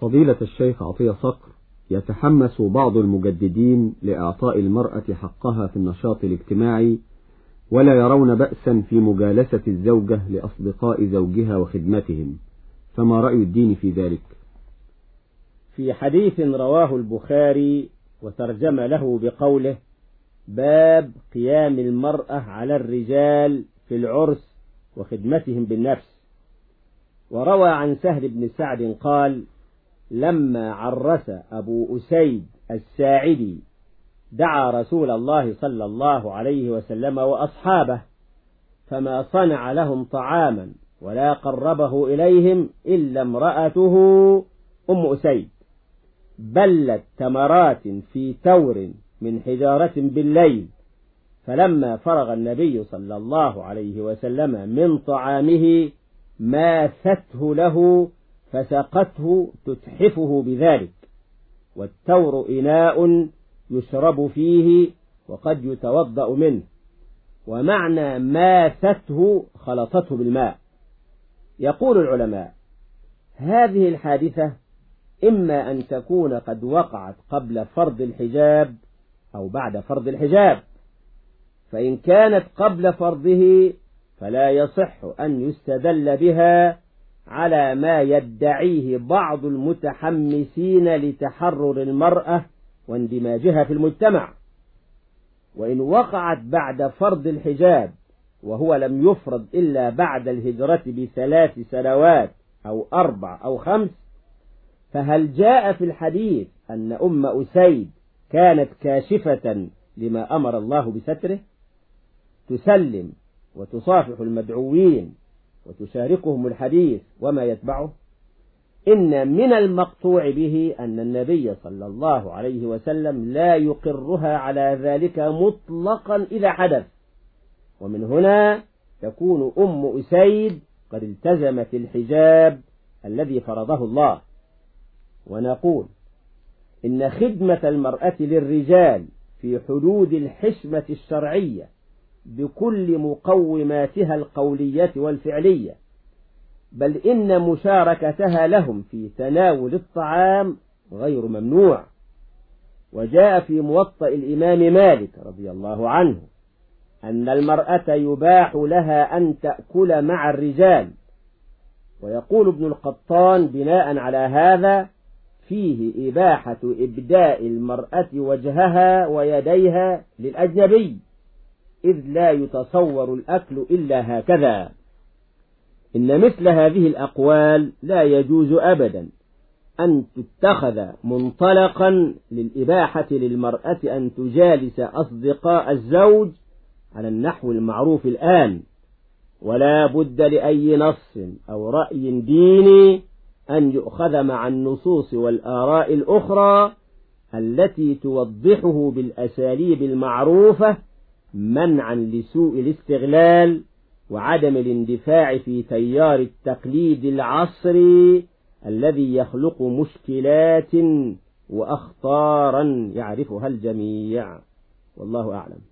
فضيلة الشيخ عطية صقر يتحمس بعض المجددين لإعطاء المرأة حقها في النشاط الاجتماعي ولا يرون بأسا في مجالسة الزوجة لأصدقاء زوجها وخدمتهم. فما رأي الدين في ذلك؟ في حديث رواه البخاري وترجم له بقوله باب قيام المرأة على الرجال في العرس وخدمتهم بالنفس وروى عن سهل بن سعد قال لما عرس أبو أسيد الساعدي دعا رسول الله صلى الله عليه وسلم وأصحابه فما صنع لهم طعاما ولا قربه إليهم إلا امرأته أم أسيد. بلت تمرات في تور من حجارة بالليل فلما فرغ النبي صلى الله عليه وسلم من طعامه ماثته له فسقته تتحفه بذلك والتور إناء يشرب فيه وقد يتوضأ منه ومعنى ماثته خلطته بالماء. يقول العلماء هذه الحادثة إما أن تكون قد وقعت قبل فرض الحجاب أو بعد فرض الحجاب فإن كانت قبل فرضه فلا يصح أن يستدل بها على ما يدعيه بعض المتحمسين لتحرر المرأة واندماجها في المجتمع. وإن وقعت بعد فرض الحجاب وهو لم يفرض إلا بعد الهجرة بثلاث سنوات أو أربع أو خمس فهل جاء في الحديث أن أم أسيد كانت كاشفة لما أمر الله بستره؟ تسلم وتصافح المدعوين وتشاركهم الحديث وما يتبعه إن من المقطوع به أن النبي صلى الله عليه وسلم لا يقرها على ذلك مطلقا إذا حدث. ومن هنا تكون أم أسيد قد التزمت الحجاب الذي فرضه الله. ونقول إن خدمة المرأة للرجال في حدود الحشمة الشرعية بكل مقوماتها القولية والفعلية بل إن مشاركتها لهم في تناول الطعام غير ممنوع. وجاء في موطأ الإمام مالك رضي الله عنه أن المرأة يباح لها أن تأكل مع الرجال. ويقول ابن القطان بناء على هذا فيه إباحة إبداء المرأة وجهها ويديها للأجنبي. إذ لا يتصور الأكل إلا هكذا. إن مثل هذه الأقوال لا يجوز أبدا. أن تتخذ منطلقا للإباحة للمرأة أن تجالس أصدقاء الزوج على النحو المعروف الآن. ولا بد لأي نص أو رأي ديني أن يؤخذ مع النصوص والآراء الأخرى التي توضحه بالأساليب المعروفة منعا لسوء الاستغلال وعدم الاندفاع في تيار التقليد العصري الذي يخلق مشكلات وأخطارا يعرفها الجميع. والله أعلم.